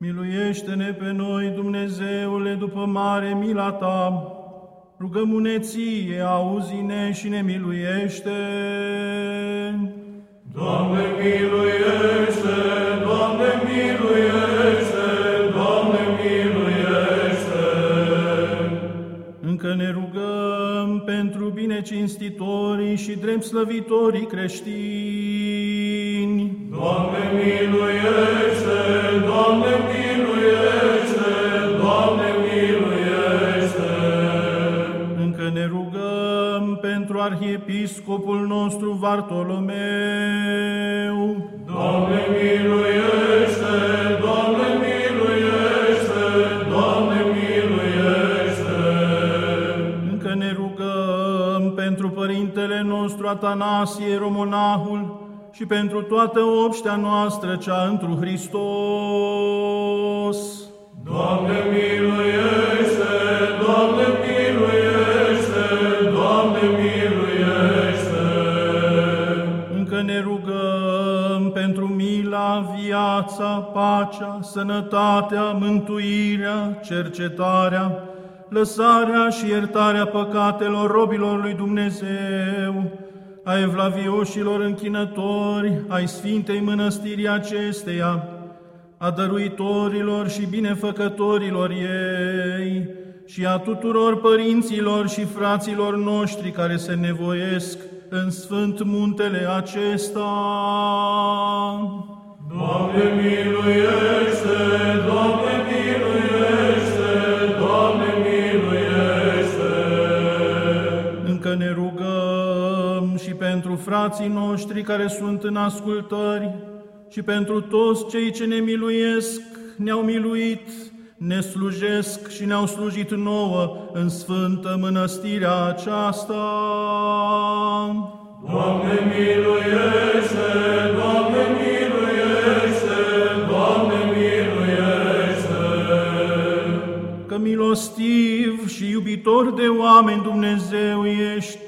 Miluiește-ne pe noi, Dumnezeule, după mare mila Ta. Rugămuneție, auzi-ne și ne miluiește. Doamne, miluiește! Doamne, miluiește! Doamne, miluiește! Încă ne rugăm pentru binecinstitorii și drept slăvitorii creștini. Doamne, miluiește! Arhiepiscopul nostru Vartolomeu. Doamne, miluiește! Doamne, miluiește! Doamne, miluiește! Încă ne rugăm pentru părintele nostru Atanasie Romonahul și pentru toată obștea noastră cea întru Hristos. Doamne, miluiește! Doamne, miluiește! Doamne, miluiește! Încă ne rugăm pentru mila, viața, pacea, sănătatea, mântuirea, cercetarea, lăsarea și iertarea păcatelor robilor lui Dumnezeu, a evlavioșilor închinători, ai Sfintei Mănăstirii acesteia, a dăruitorilor și binefăcătorilor ei și a tuturor părinților și fraților noștri care se nevoiesc în Sfânt Muntele acesta. Doamne, miluiește! Doamne, miluiește! Doamne, miluiește! Încă ne rugăm și pentru frații noștri care sunt în ascultări și pentru toți cei ce ne miluiesc, ne-au miluit, ne slujesc și ne-au slujit nouă în Sfântă Mănăstirea aceasta. Doamne, miluiește! Doamne, miluiește! Doamne, miluiește! Că milostiv și iubitor de oameni Dumnezeu ești